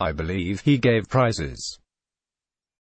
I believe he gave prizes.